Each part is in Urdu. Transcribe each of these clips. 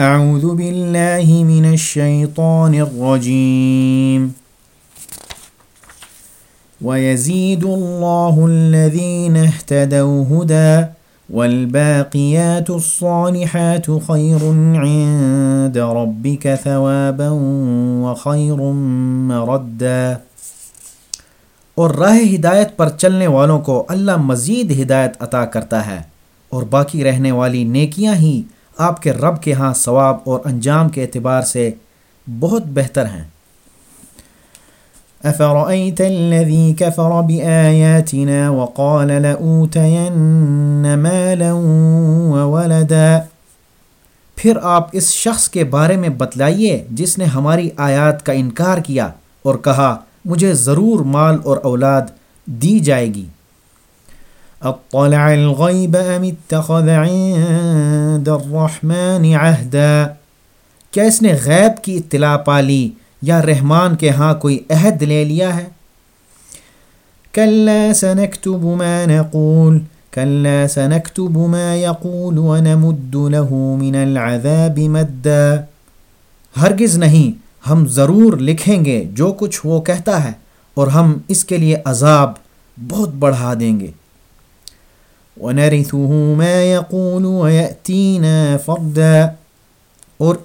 أعوذ بالله من الشيطان الرجيم. ويزيد الله الذين اهتدوا هدى والباقيات الصالحات خير عند ربك ثوابا وخير مردا. اور راہ ہدایت پر چلنے والوں کو اللہ مزید ہدایت عطا کرتا ہے اور باقی رہنے والی نیکیاں ہی آپ کے رب کے ہاں ثواب اور انجام کے اعتبار سے بہت بہتر ہیں۔ أفرأيت الذي كفر بآياتنا وقال لأوتين مالا وولدا؟ پھر آپ اس شخص کے بارے میں بتلائیے جس نے ہماری آیات کا انکار کیا اور کہا، مجھے ضرور مال اور اولاد دی جائے گی۔ اطلع الغیب ام اتخذ عند الرحمن عہدا کیا اس نے غیب کی اطلاع پالی یا رحمان کے ہاں کوئی عہد لے لیا ہے؟ کلا سنکتب ما نقول، کلا سنکتب ما يقول ونمد له من العذاب مدا۔ ہرگز نہیں، ہم ضرور لکھیں گے جو کچھ وہ کہتا ہے اور ہم اس کے لیے عذاب بہت بڑھا دیں گے۔ ونرثه ما يقول ويأتينا فردا۔ اور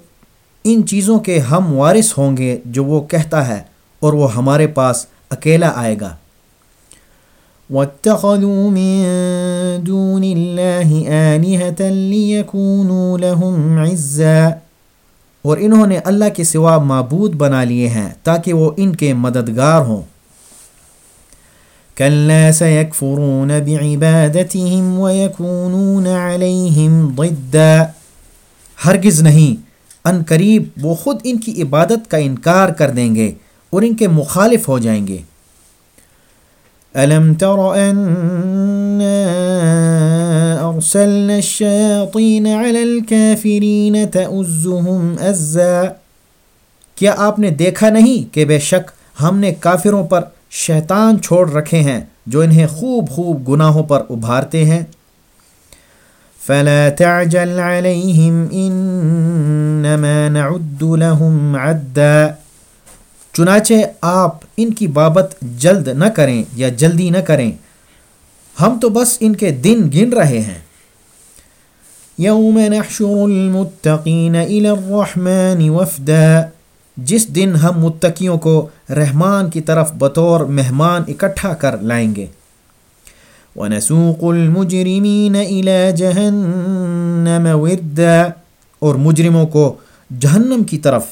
ان چیزوں کے ہم وارث ہوں گے جو وہ کہتا ہے، اور وہ ہمارے پاس اکیلا آئے گا۔ واتخذوا من دون الله آلهة ليكونوا لهم عزا۔ اور انہوں نے اللہ کے سوا معبود بنا لیے ہیں تاکہ وہ ان کے مددگار ہوں۔ كلا سيكفرون بعبادتهم ويكونون عليهم ضدا۔ ہرگز نہیں، ان قریب وہ خود ان کی عبادت کا انکار کر دیں گے اور ان کے مخالف ہو جائیں گے۔ الم تر ان ارسلنا الشياطين على الكافرين تؤزهم ازا کیا آپ نے دیکھا نہیں کہ بے شک ہم نے کافروں پر شیطان چھوڑ رکھے ہیں جو انہیں خوب خوب گناہوں پر ابھارتے ہیں۔ فلا تعجل عليهم انما نعد لهم عدا۔ چنانچہ آپ ان کی بابت جلد نہ کریں یا جلدی نہ کریں۔ ہم تو بس ان کے دن گن رہے ہیں۔ یوم نحشر المتقین الى الرحمن وفدا۔ جس دن ہم متقیوں کو رحمان کی طرف بطور مہمان اکٹھا کر لائیں گے۔ ونسوق المجرمین الى جہنم وردا اور مجرموں کو جہنم کی طرف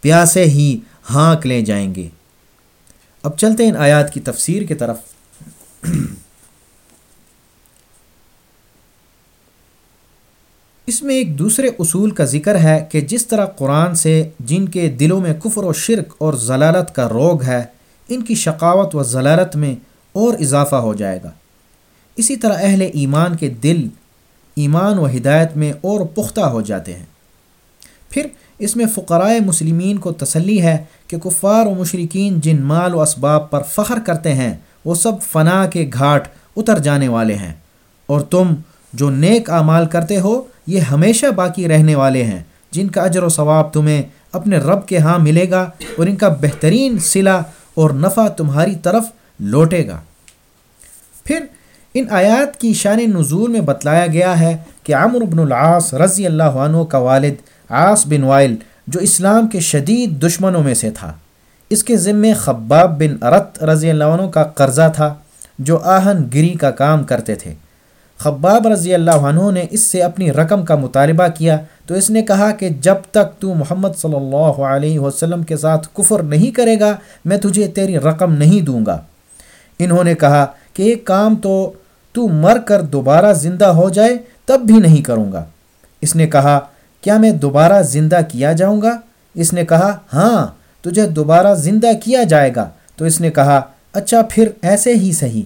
پیاسے ہی ہانک لے جائیں گے۔ اب چلتے ہیں ان آیات کی تفسیر کی طرف۔ اس میں ایک دوسرے اصول کا ذکر ہے کہ جس طرح قرآن سے جن کے دلوں میں کفر و شرک اور ضلالت کا روگ ہے، ان کی شقاوت و ضلالت میں اور اضافہ ہو جائے گا۔ اسی طرح اہل ایمان کے دل ایمان و ہدایت میں اور پختہ ہو جاتے ہیں۔ پھر اس میں فقرائے مسلمین کو تسلی ہے کہ کفار و مشرقین جن مال و اسباب پر فخر کرتے ہیں، وہ سب فنا کے گھاٹ اتر جانے والے ہیں۔ اور تم جو نیک اعمال کرتے ہو یہ ہمیشہ باقی رہنے والے ہیں، جن کا اجر و ثواب تمہیں اپنے رب کے ہاں ملے گا اور ان کا بہترین صلہ اور نفع تمہاری طرف لوٹے گا۔ پھر ان آیات کی شان نزول میں بتلایا گیا ہے کہ عمر بن العاص رضی اللہ عنہ کا والد عاص بن وائل جو اسلام کے شدید دشمنوں میں سے تھا۔ اس کے ذمے خباب بن ارت رضی اللہ عنہ کا قرضہ تھا جو آہن گری کا کام کرتے تھے۔ خباب رضی اللہ عنہ نے اس سے اپنی رقم کا مطالبہ کیا تو اس نے کہا کہ جب تک تو محمد صلی اللہ علیہ وسلم کے ساتھ کفر نہیں کرے گا، میں تجھے تیری رقم نہیں دوں گا۔ انہوں نے کہا کہ ایک کام تو تو مر کر دوبارہ زندہ ہو جائے، تب بھی نہیں کروں گا۔ اس نے کہا، کیا میں دوبارہ زندہ کیا جاؤں گا؟ اس نے کہا ہاں تجھے دوبارہ زندہ کیا جائے گا۔ تو اس نے کہا اچھا پھر ایسے ہی صحیح۔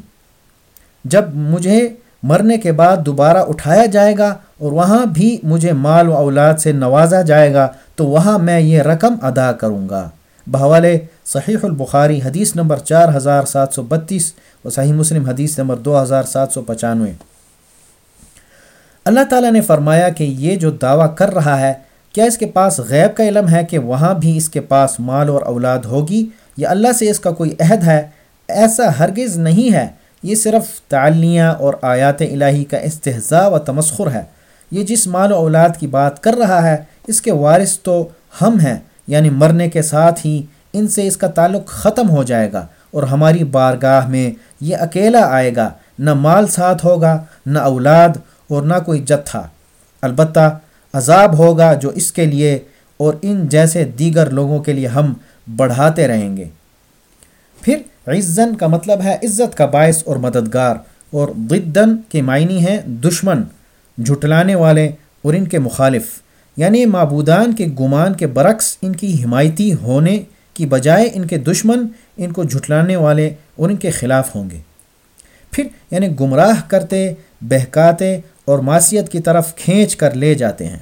جب مجھے مرنے کے بعد دوبارہ اٹھایا جائے گا اور وہاں بھی مجھے مال و اولاد سے نوازا جائے گا، تو وہاں میں یہ رقم ادا کروں گا۔ بحوالے صحیح البخاری حدیث نمبر چار ہزار سات سو بتیس اور صحیح مسلم حدیث نمبر دو ہزار سات سو پچانوے۔ اللہ تعالیٰ نے فرمایا کہ یہ جو دعویٰ کر رہا ہے، کیا اس کے پاس غیب کا علم ہے کہ وہاں بھی اس کے پاس مال اور اولاد ہوگی یا اللہ سے اس کا کوئی عہد ہے؟ ایسا ہرگز نہیں ہے۔ یہ صرف تعلیہ اور آیات الہی کا استحضاء و تمسخر ہے۔ یہ جس مال و اولاد کی بات کر رہا ہے، اس کے وارث تو ہم ہیں یعنی مرنے کے ساتھ ہی ان سے اس کا تعلق ختم ہو جائے گا اور ہماری بارگاہ میں یہ اکیلا آئے گا۔ نہ مال ساتھ ہوگا، نہ اولاد اور نہ کوئی جتھا۔ البتہ عذاب ہوگا جو اس کے لیے اور ان جیسے دیگر لوگوں کے لیے ہم بڑھاتے رہیں گے۔ عزن کا مطلب ہے عزت کا باعث اور مددگار اور ضدن کے معنی ہیں دشمن، جھٹلانے والے اور ان کے مخالف یعنی معبودان کے گمان کے برعکس ان کی حمایتی ہونے کی بجائے ان کے دشمن، ان کو جھٹلانے والے اور ان کے خلاف ہوں گے۔ پھر یعنی گمراہ کرتے، بہکاتے اور معاشیت کی طرف کھینچ کر لے جاتے ہیں۔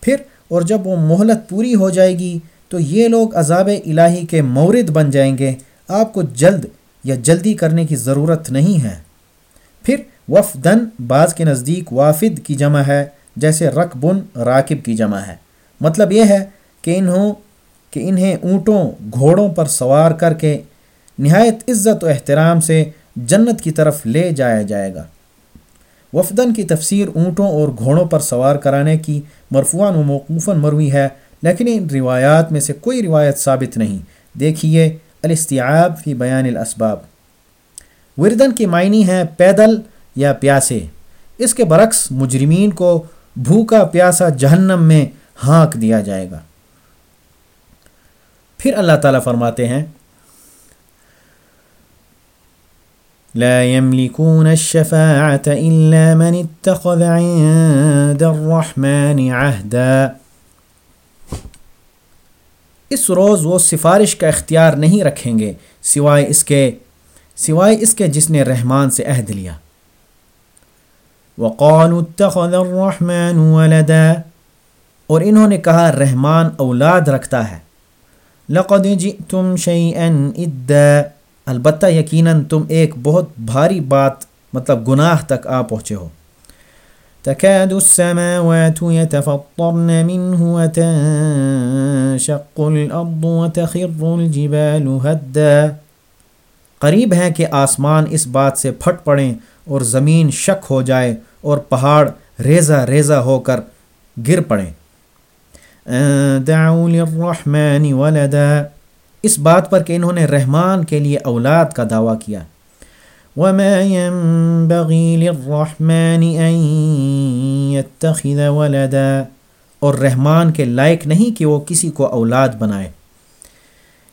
پھر، اور جب وہ مہلت پوری ہو جائے گی تو یہ لوگ عذاب الہی کے مورد بن جائیں گے۔ آپ کو جلد یا جلدی کرنے کی ضرورت نہیں ہے۔ پھر وفدن بعض کے نزدیک وافد کی جمع ہے، جیسے رقبن راکب کی جمع ہے۔ مطلب یہ ہے کہ انہوں، کہ انہیں اونٹوں، گھوڑوں پر سوار کر کے نہایت عزت و احترام سے جنت کی طرف لے جایا جائے گا۔ وفدن کی تفسیر اونٹوں اور گھوڑوں پر سوار کرانے کی مرفوعاً و موقوفاً مروی ہے، لیکن ان روایات میں سے کوئی روایت ثابت نہیں۔ دیکھیے الاستیعاب فی بیان الاسباب وردن کی معنی ہے پیدل یا پیاسے۔ اس کے برعکس مجرمین کو بھوکا پیاسا جہنم میں ہانک دیا جائے گا۔ پھر اللہ تعالیٰ فرماتے ہیں، لا يملكون الشفاعة إلا من اتخذ عند الرحمن عهدا۔ اس روز وہ سفارش کا اختیار نہیں رکھیں گے، سوائے اس کے سوائے اس کے جس نے رحمان سے عہد لیا۔ وقالوا اتخذ الرحمن ولدا۔ اور انہوں نے کہا، رحمان اولاد رکھتا ہے۔ لقد جئتم شيئا ادا۔ البتہ یقیناً تم ایک بہت بھاری بات مطلب گناہ تک آ پہنچے ہو۔ تكاد السماوات يتفطرن منه وتنشق الأرض وتخر الجبال هدا۔ قریب ہے کہ آسمان اس بات سے پھٹ پڑیں اور زمین شک ہو جائے اور پہاڑ ریزہ ریزہ ہو کر گر پڑیں۔ دعوا للرحمن ولدا۔ اس بات پر کہ انہوں نے رحمان کے لیے اولاد کا دعویٰ کیا۔ وما ينبغي للرحمن ان يتخذ ولدا۔ اور رحمان کے لائق نہیں کہ وہ کسی کو اولاد بنائے۔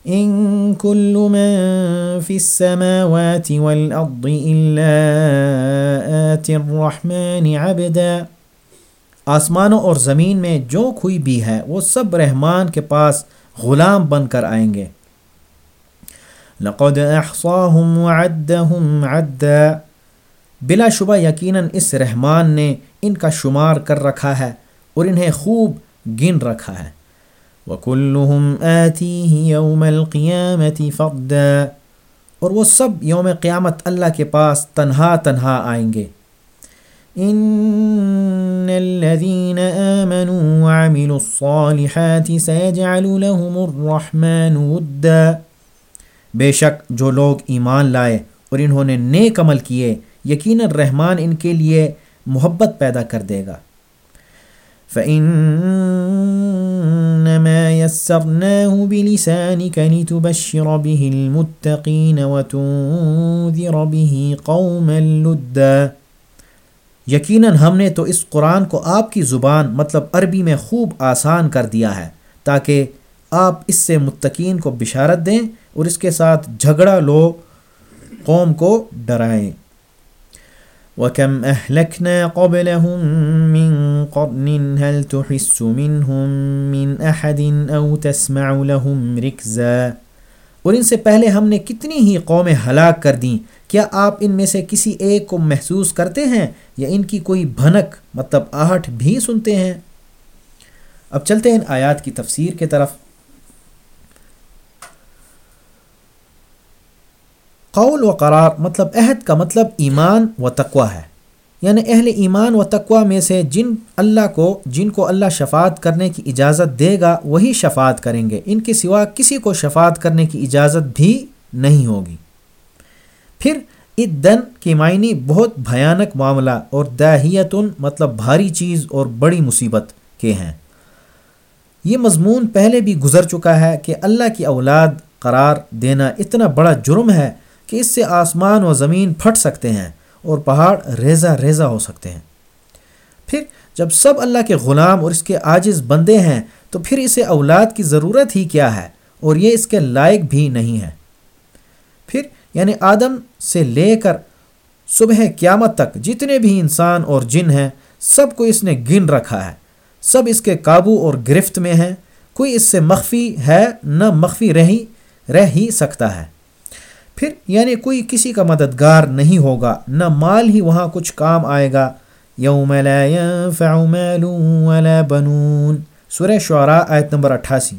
ان كل من في السماوات والارض الا ات الرحمن عبدا۔ آسمانوں اور زمین میں جو کوئی بھی ہے، وہ سب رحمان کے پاس غلام بن کر آئیں گے۔ لقد احصاهم وعدهم عدا. بلا شبہ یقیناً اس رحمان نے ان کا شمار کر رکھا ہے اور انہیں خوب گن رکھا ہے. وَكُلُّهُمْ آتِيهِ يَوْمَ الْقِيَامَةِ فَقْدًا اور وہ سب یوم قیامت اللہ کے پاس تنہا تنہا آئیں گے. ان الذين آمنوا وعملوا الصالحات سيجعل لهم الرحمن ودا. بے شک جو لوگ ایمان لائے اور انہوں نے نیک عمل کیے، یقیناً رحمان ان کے لیے محبت پیدا کر دے گا۔ فَإِنَّمَا يَسَّرْنَاهُ بِلِسَانِكَ لِتُبَشِّرَ بِهِ الْمُتَّقِينَ وَتُنذِرَ بِهِ قَوْمًا لُدَّا۔ یقیناً ہم نے تو اس قرآن کو آپ کی زبان مطلب عربی میں خوب آسان کر دیا ہے تاکہ آپ اس سے متقین کو بشارت دیں اور اس کے ساتھ جھگڑا لو، قوم کو ڈرائیں۔ وَكَمْ أَهْلَكْنَا قَبْلَهُمْ مِنْ قَرْنٍ هَلْ تُحِسُّ مِنْهُمْ مِنْ أَحَدٍ أَوْ تَسْمَعُ لَهُمْ رِكْزًا۔ اور ان سے پہلے ہم نے کتنی ہی قومیں ہلاک کر دیں۔ کیا آپ ان میں سے کسی ایک کو محسوس کرتے ہیں یا ان کی کوئی بھنک مطلب آہٹ بھی سنتے ہیں؟ اب چلتے ہیں آیات کی تفسیر کے طرف۔ قول و قرار مطلب عہد کا مطلب ایمان و تقوی ہے۔ یعنی اہل ایمان و تقوا میں سے جن اللہ کو، جن کو اللہ شفاعت کرنے کی اجازت دے گا، وہی شفاعت کریں گے۔ ان کے سوا کسی کو شفاعت کرنے کی اجازت بھی نہیں ہوگی۔ پھر دن کی معنی بہت بھیانک معاملہ اور داہیتن مطلب بھاری چیز اور بڑی مصیبت کے ہیں۔ یہ مضمون پہلے بھی گزر چکا ہے کہ اللہ کی اولاد قرار دینا اتنا بڑا جرم ہے کہ اس سے آسمان و زمین پھٹ سکتے ہیں اور پہاڑ ریزہ ریزہ ہو سکتے ہیں۔ پھر جب سب اللہ کے غلام اور اس کے عاجز بندے ہیں، تو پھر اسے اولاد کی ضرورت ہی کیا ہے اور یہ اس کے لائق بھی نہیں ہے۔ پھر یعنی آدم سے لے کر صبح قیامت تک جتنے بھی انسان اور جن ہیں، سب کو اس نے گن رکھا ہے۔ سب اس کے قابو اور گرفت میں ہیں، کوئی اس سے مخفی ہے نہ مخفی رہی، رہ ہی سکتا ہے۔ پھر یعنی کوئی کسی کا مددگار نہیں ہوگا، نہ مال ہی وہاں کچھ کام آئے گا۔ یوم لا ينفع مال ولا بنون۔ سورہ شعراء آیت نمبر اٹھاسی۔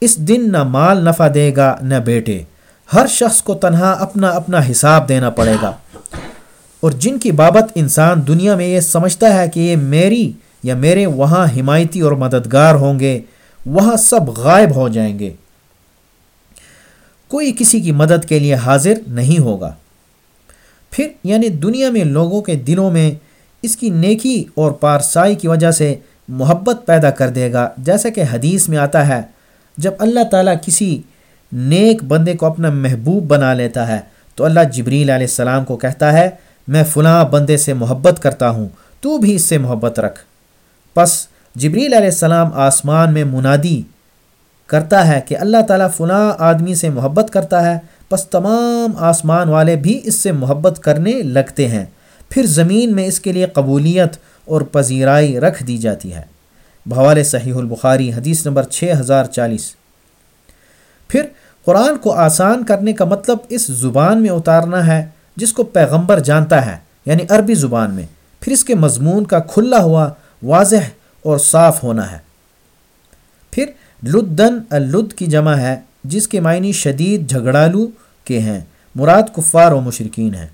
اس دن نہ مال نفع دے گا نہ بیٹے۔ ہر شخص کو تنہا اپنا اپنا حساب دینا پڑے گا۔ اور جن کی بابت انسان دنیا میں یہ سمجھتا ہے کہ یہ میری یا میرے وہاں حمایتی اور مددگار ہوں گے، وہاں سب غائب ہو جائیں گے۔ کوئی کسی کی مدد کے لیے حاضر نہیں ہوگا۔ پھر یعنی دنیا میں لوگوں کے دلوں میں اس کی نیکی اور پارسائی کی وجہ سے محبت پیدا کر دے گا، جیسا کہ حدیث میں آتا ہے، جب اللہ تعالیٰ کسی نیک بندے کو اپنا محبوب بنا لیتا ہے، تو اللہ جبریل علیہ السلام کو کہتا ہے، میں فلاں بندے سے محبت کرتا ہوں، تو بھی اس سے محبت رکھ۔ پس جبریل علیہ السلام آسمان میں منادی کرتا ہے کہ اللہ تعالیٰ فلاں آدمی سے محبت کرتا ہے، پس تمام آسمان والے بھی اس سے محبت کرنے لگتے ہیں۔ پھر زمین میں اس کے لیے قبولیت اور پذیرائی رکھ دی جاتی ہے۔ بھوال صحیح البخاری، حدیث نمبر چھ ہزار چالیس۔ پھر قرآن کو آسان کرنے کا مطلب اس زبان میں اتارنا ہے جس کو پیغمبر جانتا ہے یعنی عربی زبان میں۔ پھر اس کے مضمون کا کھلا ہوا، واضح اور صاف ہونا ہے۔ پھر لدن اللد کی جمع ہے، جس کے معنی شدید جھگڑالو کے ہیں، مراد کفار و مشرقین ہیں۔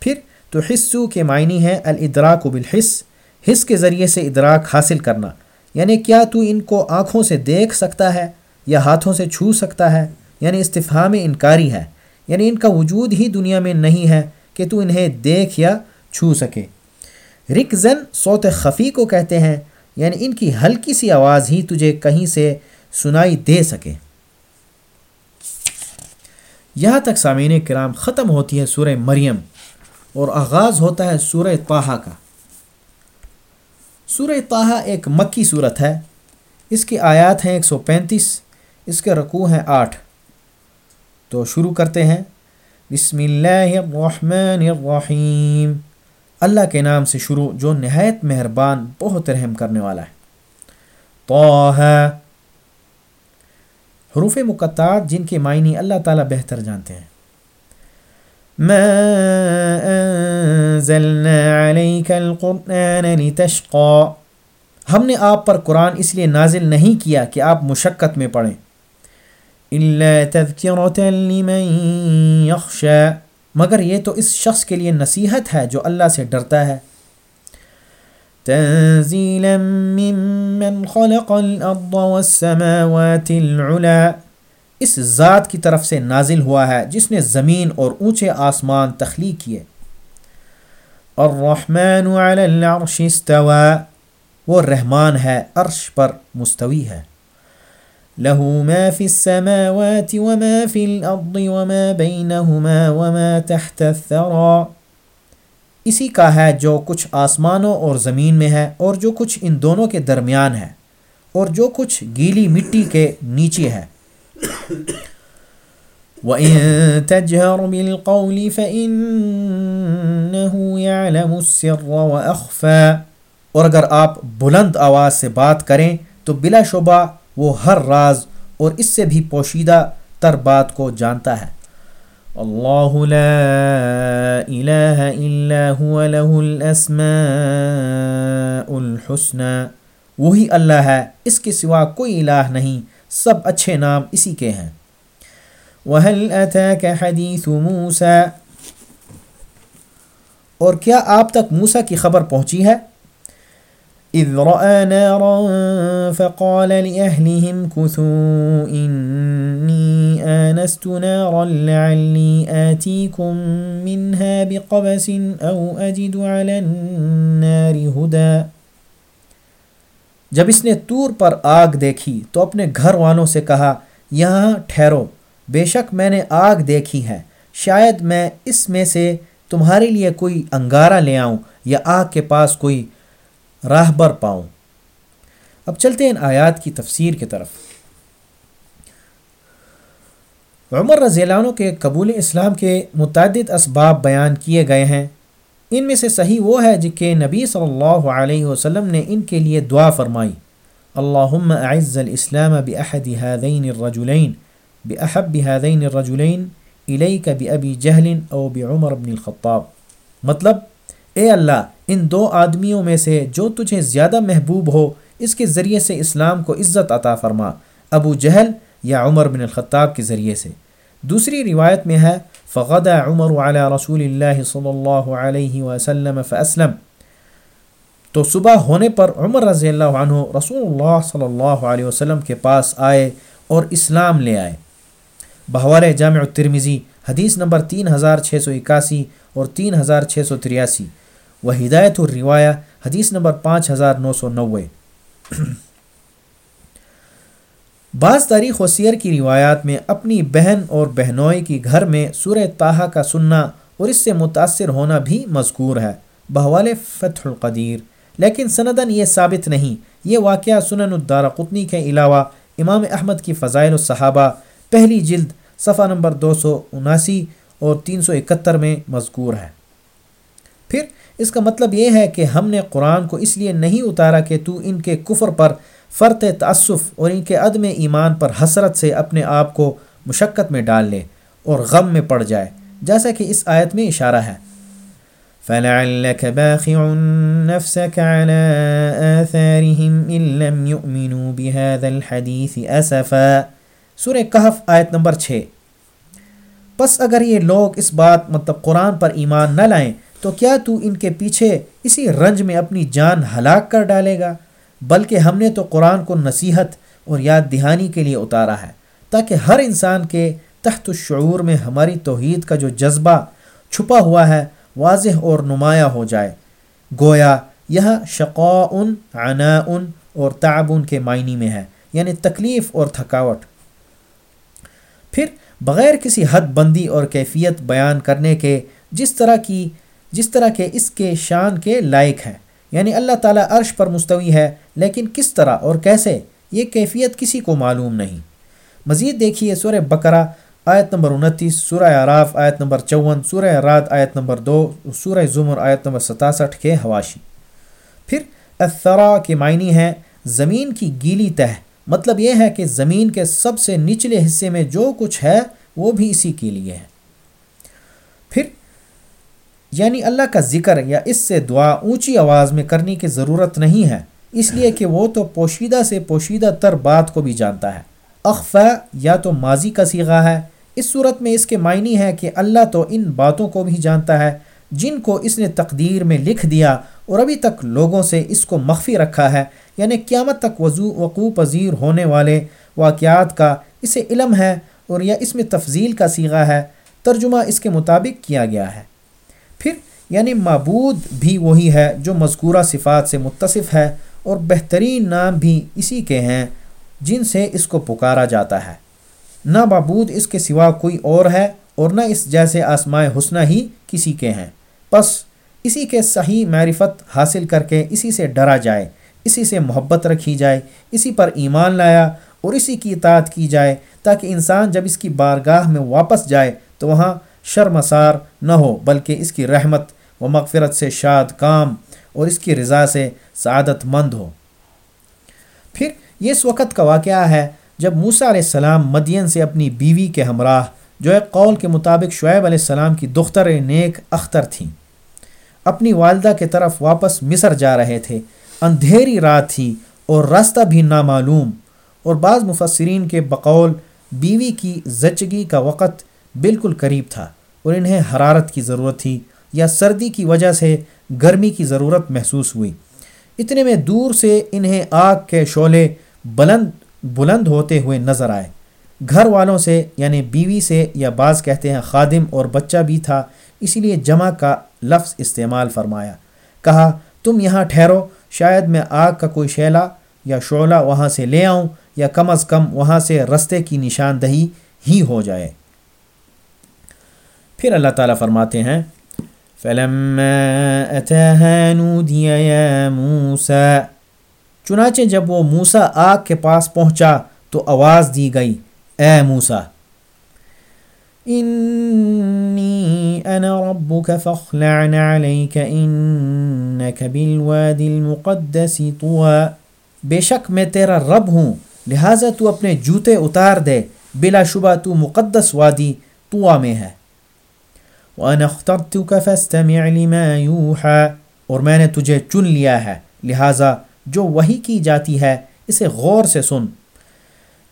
پھر تو حصو کے معنی ہے الادراک و بالحص حص کے ذریعے سے ادراک حاصل کرنا۔ یعنی کیا تو ان کو آنکھوں سے دیکھ سکتا ہے یا ہاتھوں سے چھو سکتا ہے؟ یعنی استفہام انکاری ہے۔ یعنی ان کا وجود ہی دنیا میں نہیں ہے کہ تو انہیں دیکھ یا چھو سکے۔ رکزن صوت خفی کو کہتے ہیں یعنی ان کی ہلکی سی آواز ہی تجھے کہیں سے سنائی دے سکے۔ یہاں تک سامعین کرام ختم ہوتی ہے سورہ مریم اور آغاز ہوتا ہے سورہ طاہا کا۔ سورہ طاہا ایک مکی صورت ہے۔ اس کی آیات ہیں ایک سو پینتیس، اس کے رکوع ہیں آٹھ۔ تو شروع کرتے ہیں۔ بسم اللہ الرحمن الرحیم۔ اللہ کے نام سے شروع جو نہایت مہربان، بہت رحم کرنے والا ہے۔ حروف مقطعات جن کے معنی اللہ تعالیٰ بہتر جانتے ہیں۔ ما انزلنا عليك القرآن لتشقى۔ ہم نے آپ پر قرآن اس لیے نازل نہیں کیا کہ آپ مشقت میں پڑھیں لمن يخشى۔ مگر یہ تو اس شخص کے لیے نصیحت ہے جو اللہ سے ڈرتا ہے۔ تنزیلا ممن خلق الارض والسماوات العلا۔ اس ذات کی طرف سے نازل ہوا ہے جس نے زمین اور اونچے آسمان تخلیق کیے۔ الرحمن علی العرش استوا وہ رحمان ہے، عرش پر مستوی ہے۔ له ما في السماوات وما في الأرض وما بينهما وما تحت الثرى۔ اسی کا ہے جو کچھ آسمانوں اور زمین میں ہے اور جو کچھ ان دونوں کے درمیان ہے اور جو کچھ گیلی مٹی کے نیچے ہے۔ وَإِن تَجْهَرْ بِالْقَوْلِ فَإِنَّهُ يَعْلَمُ السِّرَّ وَأَخْفَى۔ اور اگر آپ بلند آواز سے بات کریں تو بلا شبہ وہ ہر راز اور اس سے بھی پوشیدہ تر بات کو جانتا ہے۔ اللہ لا الہ الا هو له الاسماء الحسنى۔ وہی اللہ ہے، اس کے سوا کوئی الہ نہیں، سب اچھے نام اسی کے ہیں۔ وَهَلْ أَتَاكَ حَدِيثُ مُوسَى؟ اور کیا آپ تک موسا کی خبر پہنچی ہے؟ اذ رأى نارا فقال لأهلهم كثوا إني آنست نارا لعلي آتيكم منها بقبس أو أجد على النار هدى۔ جب اس نے تور پر آگ دیکھی تو اپنے گھر والوں سے کہا، یہاں ٹھہرو، بے شک میں نے آگ دیکھی ہے، شاید میں اس میں سے تمہارے لیے کوئی انگارہ لے آؤں یا آگ کے پاس کوئی راہبر پاؤں۔ اب چلتے ہیں ان آیات کی تفسیر کی طرف۔ عمر رضی اللہ عنہ کے قبول اسلام کے متعدد اسباب بیان کیے گئے ہیں۔ ان میں سے صحیح وہ ہے جی کہ نبی صلی اللہ علیہ وسلم نے ان کے لیے دعا فرمائی۔ اللہم اعز الاسلام بأحد هذین الرجلین، بأحب هذین الرجلین، الیک بأبی جہل او بعمر بن الخطاب۔ مطلب اے اللہ ان دو آدمیوں میں سے جو تجھے زیادہ محبوب ہو، اس کے ذریعے سے اسلام کو عزت عطا فرما۔ ابو جہل یا عمر بن الخطاب کے ذریعے سے۔ دوسری روایت میں ہے فغد عمر علی رسول اللہ صلی اللہ علیہ وسلم فاسلم۔ تو صبح ہونے پر عمر رضی اللہ عنہ رسول اللہ صلی اللہ علیہ وسلم کے پاس آئے اور اسلام لے آئے۔ بہوال جامع الترمزی حدیث نمبر تین ہزار چھ سو اکاسی اور تین ہزار چھ سو تریاسی۔ و ہدایت الروایہ حدیث نمبر پانچ ہزار نو سو نوے۔ بعض تاریخ و سیر کی روایات میں اپنی بہن اور بہنوئی کی گھر میں سورہ تاہا کا سننا اور اس سے متاثر ہونا بھی مذکور ہے، بہوال فتح القدیر۔ لیکن سندن یہ ثابت نہیں، یہ واقعہ سنن الدار قطنی کے علاوہ امام احمد کی فضائل الصحابہ پہلی جلد صفحہ نمبر دو سو اناسی اور تین سو اکہتر میں مذکور ہے۔ پھر اس کا مطلب یہ ہے کہ ہم نے قرآن کو اس لیے نہیں اتارا کہ تو ان کے کفر پر فرت تعصف اور ان کے عدم ایمان پر حسرت سے اپنے آپ کو مشقت میں ڈال لے اور غم میں پڑ جائے، جیسا کہ اس آیت میں اشارہ ہے۔ فَلَعَلَّكَ بَاخِعٌ نَفْسَكَ عَلَىٰ آثَارِهِمْ إِن لَّمْ يُؤْمِنُوا بِهَذَا الْحَدِيثِ أَسَفًا۔ سورہ کہف آیت نمبر 6 پس اگر یہ لوگ اس بات مطلب قرآن پر ایمان نہ لائیں تو کیا تو ان کے پیچھے اسی رنج میں اپنی جان ہلاک کر ڈالے گا؟ بلکہ ہم نے تو قرآن کو نصیحت اور یاد دہانی کے لیے اتارا ہے، تاکہ ہر انسان کے تحت الشعور میں ہماری توحید کا جو جذبہ چھپا ہوا ہے واضح اور نمایاں ہو جائے۔ گویا یہ شقاء عناء اور تعبن کے معنی میں ہے یعنی تکلیف اور تھکاوٹ۔ پھر بغیر کسی حد بندی اور کیفیت بیان کرنے کے جس طرح کی جس طرح کے اس کے شان کے لائق ہیں۔ یعنی اللہ تعالیٰ عرش پر مستوی ہے، لیکن کس طرح اور کیسے، یہ کیفیت کسی کو معلوم نہیں۔ مزید دیکھیے سورہ بقرہ، آیت نمبر انتیس، سورہ عراف آیت نمبر چون، سورہ رات آیت نمبر دو، سورہ زمر، آیت نمبر ستاسٹھ کے حواشی۔ پھر اثرا کے معنی ہے زمین کی گیلی تہ۔ مطلب یہ ہے کہ زمین کے سب سے نچلے حصے میں جو کچھ ہے، وہ بھی اسی کے لیے ہے۔ یعنی اللہ کا ذکر یا اس سے دعا اونچی آواز میں کرنے کی ضرورت نہیں ہے۔ اس لیے کہ وہ تو پوشیدہ سے پوشیدہ تر بات کو بھی جانتا ہے۔ اخفا، یا تو ماضی کا سیغہ ہے۔ اس صورت میں اس کے معنی ہے کہ اللہ تو ان باتوں کو بھی جانتا ہے، جن کو اس نے تقدیر میں لکھ دیا اور ابھی تک لوگوں سے اس کو مخفی رکھا ہے۔ یعنی قیامت تک وضو، وقوع پذیر ہونے والے واقعات کا اسے علم ہے اور یا اس میں تفضیل کا سیغہ ہے، ترجمہ اس کے مطابق کیا گیا ہے۔ پھر یعنی معبود بھی وہی ہے جو مذکورہ صفات سے متصف ہے اور بہترین نام بھی اسی کے ہیں جن سے اس کو پکارا جاتا ہے۔ نہ معبود اس کے سوا کوئی اور ہے اور نہ اس جیسے آسمائے حسنہ ہی کسی کے ہیں۔ پس اسی کے صحیح معرفت حاصل کر کے اسی سے ڈرا جائے، اسی سے محبت رکھی جائے، اسی پر ایمان لایا اور اسی کی اطاعت کی جائے تاکہ انسان جب اس کی بارگاہ میں واپس جائے تو وہاں شرمسار نہ ہو، بلکہ اس کی رحمت و مغفرت سے شاد کام اور اس کی رضا سے سعادت مند ہو۔ پھر یہ اس وقت کا واقعہ ہے جب موسیٰ علیہ السلام مدین سے اپنی بیوی کے ہمراہ، جو ایک قول کے مطابق شعیب علیہ السلام کی دختر نیک اختر تھیں، اپنی والدہ کے طرف واپس مصر جا رہے تھے۔ اندھیری رات تھی اور راستہ بھی نامعلوم اور بعض مفسرین کے بقول بیوی کی زچگی کا وقت بالکل قریب تھا۔ اور انہیں حرارت کی ضرورت تھی یا سردی کی وجہ سے گرمی کی ضرورت محسوس ہوئی۔ اتنے میں دور سے انہیں آگ کے شعلے بلند بلند ہوتے ہوئے نظر آئے۔ گھر والوں سے یعنی بیوی سے یا بعض کہتے ہیں خادم اور بچہ بھی تھا اسی لیے جمع کا لفظ استعمال فرمایا۔ کہا، تم یہاں ٹھہرو، شاید میں آگ کا کوئی شیلا یا شعلہ وہاں سے لے آؤں یا کم از کم وہاں سے رستے کی نشاندہی ہی ہو جائے۔ پھر اللہ تعالیٰ فرماتے ہیں چنانچہ جب وہ موسا آگ کے پاس پہنچا تو آواز دی گئی، اے موسا انی انا ربک فاخلع علیک انک بالواد المقدس طوا بے شک میں تیرا رب ہوں، لہٰذا تو اپنے جوتے اتار دے، بلا شبہ تو مقدس وادی طوا میں ہے۔ وَأَنَا اخْتَرْتُكَ فَاسْتَمِعْ لِمَا يُوحَى۔ اور میں نے تجھے چن لیا ہے۔ لہٰذا جو وہی کی جاتی ہے، اسے غور سے سن۔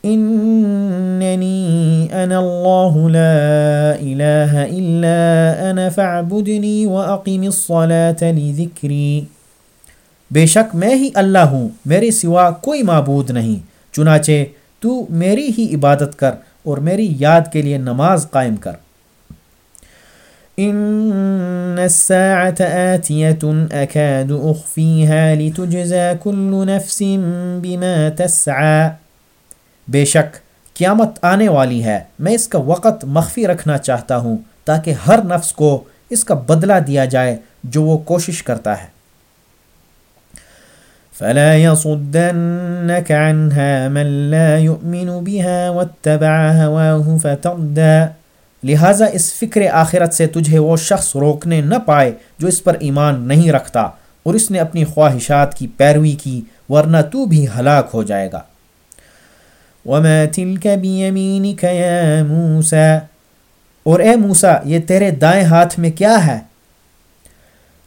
اننی انا اللہ لا الہ الا انا فاعبدنی واقم الصلاة لذکری بے شک میں ہی اللہ ہوں، میرے سوا کوئی معبود نہیں۔ چنانچہ تو میری ہی عبادت کر اور میری یاد کے لیے نماز قائم کر۔ ان الساعة آتية أكاد أخفيها لتجزى كل نفس بما تسعى بے شک قیامت آنے والی ہے۔ میں اس کا وقت مخفی رکھنا چاہتا ہوں تاکہ ہر نفس کو اس کا بدلہ دیا جائے جو وہ کوشش کرتا ہے۔ فلا يصدنك عنها من لا يؤمن بها واتبع هواه فتردى لہٰذا اس فکر آخرت سے تجھے وہ شخص روکنے نہ پائے جو اس پر ایمان نہیں رکھتا اور اس نے اپنی خواہشات کی پیروی کی، ورنہ تو بھی ہلاک ہو جائے گا۔ وما تلك بيمينك يا موسى۔ اور اے موسا یہ تیرے دائیں ہاتھ میں کیا ہے؟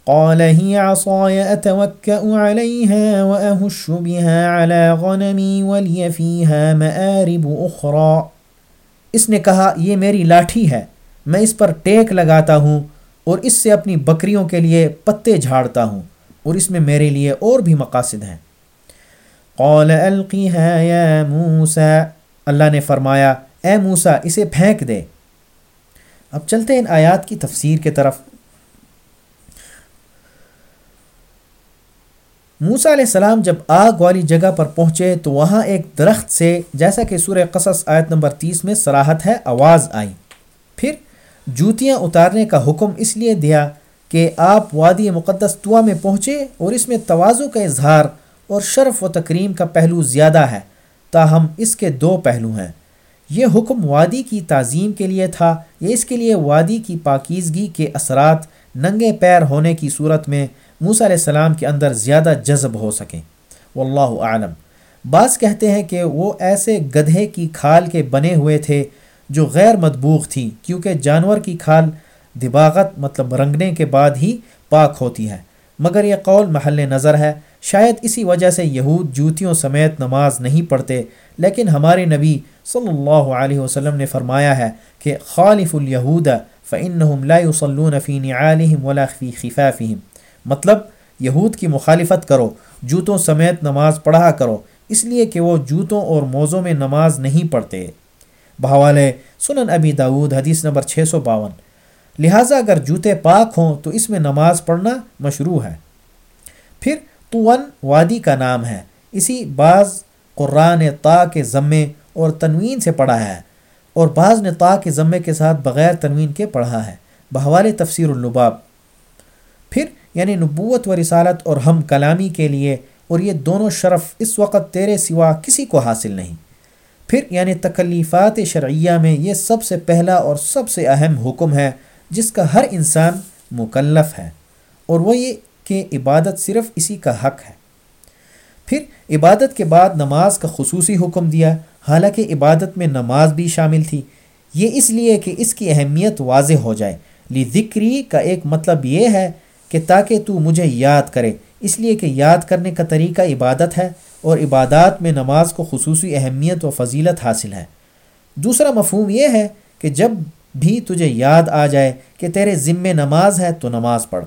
قال هي عصاي اتوكا عليها واهش بها على غنمي ولي فيها مآرب اخرى اس نے کہا، یہ میری لاٹھی ہے، میں اس پر ٹیک لگاتا ہوں اور اس سے اپنی بکریوں کے لیے پتے جھاڑتا ہوں اور اس میں میرے لیے اور بھی مقاصد ہیں۔ قول یا موسا اللہ نے فرمایا، اے موسا اسے پھینک دے۔ اب چلتے ہیں ان آیات کی تفسیر کے طرف۔ موسا علیہ السلام جب آگ والی جگہ پر پہنچے تو وہاں ایک درخت سے، جیسا کہ سورہ قصص آیت نمبر تیس میں سراحت ہے، آواز آئی۔ پھر جوتیاں اتارنے کا حکم اس لیے دیا کہ آپ وادی مقدس توا میں پہنچے اور اس میں توازو کا اظہار اور شرف و تکریم کا پہلو زیادہ ہے، تاہم اس کے دو پہلو ہیں۔ یہ حکم وادی کی تعظیم کے لیے تھا، یہ اس کے لیے وادی کی پاکیزگی کے اثرات ننگے پیر ہونے کی صورت میں موسیٰ علیہ السلام کے اندر زیادہ جذب ہو سکیں۔ واللہ عالم بعض کہتے ہیں کہ وہ ایسے گدھے کی کھال کے بنے ہوئے تھے جو غیر مدبوغ تھی کیونکہ جانور کی کھال دباغت مطلب رنگنے کے بعد ہی پاک ہوتی ہے۔ مگر یہ قول محل نظر ہے۔ شاید اسی وجہ سے یہود جوتیوں سمیت نماز نہیں پڑھتے، لیکن ہمارے نبی صلی اللہ علیہ وسلم نے فرمایا ہے کہ خالف الیہود فإنہم لا يصلون فی نعالہم ولا خفافہم۔ مطلب یہود کی مخالفت کرو، جوتوں سمیت نماز پڑھا کرو، اس لیے کہ وہ جوتوں اور موزوں میں نماز نہیں پڑھتے۔ بحوالے سنن ابی داود حدیث نمبر 652 لہٰذا اگر جوتے پاک ہوں تو اس میں نماز پڑھنا مشروع ہے۔ پھر تون وادی کا نام ہے۔ اسی بعض قرآن تا کے ضمے اور تنوین سے پڑھا ہے اور بعض نے تا کے ضمے کے ساتھ بغیر تنوین کے پڑھا ہے۔ بحوال تفسیر اللباب۔ پھر یعنی نبوت و رسالت اور ہم کلامی کے لیے اور یہ دونوں شرف اس وقت تیرے سوا کسی کو حاصل نہیں۔ پھر یعنی تکلیفات شرعیہ میں یہ سب سے پہلا اور سب سے اہم حکم ہے جس کا ہر انسان مکلف ہے، اور وہ یہ کہ عبادت صرف اسی کا حق ہے۔ پھر عبادت کے بعد نماز کا خصوصی حکم دیا، حالانکہ عبادت میں نماز بھی شامل تھی۔ یہ اس لیے کہ اس کی اہمیت واضح ہو جائے۔ لی ذکری کا ایک مطلب یہ ہے کہ تاکہ تو مجھے یاد کرے۔ اس لیے کہ یاد کرنے کا طریقہ عبادت ہے اور عبادات میں نماز کو خصوصی اہمیت و فضیلت حاصل ہے۔ دوسرا مفہوم یہ ہے کہ جب بھی تجھے یاد آ جائے کہ تیرے ذمے نماز ہے تو نماز پڑھ۔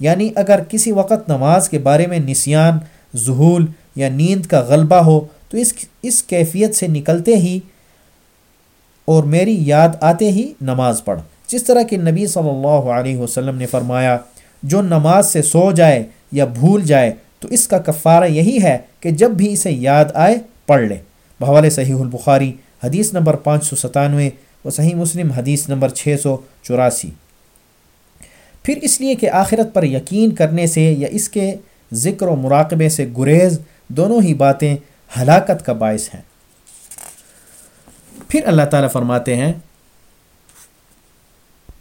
یعنی اگر کسی وقت نماز کے بارے میں نسیان، ظہول یا نیند کا غلبہ ہو، تو اس اس کیفیت سے نکلتے ہی اور میری یاد آتے ہی نماز پڑھ۔ جس طرح کہ نبی صلی اللہ علیہ وسلم نے فرمایا جو نماز سے سو جائے یا بھول جائے، تو اس کا کفارہ یہی ہے کہ جب بھی اسے یاد آئے، پڑھ لے۔ بحوال صحیح البخاری، حدیث نمبر پانچ سو ستانوے و صحیح مسلم، حدیث نمبر چھ سو چوراسی۔ پھر اس لیے کہ آخرت پر یقین کرنے سے یا اس کے ذکر و مراقبے سے گریز دونوں ہی باتیں ہلاکت کا باعث ہیں۔ پھر اللہ تعالیٰ فرماتے ہیں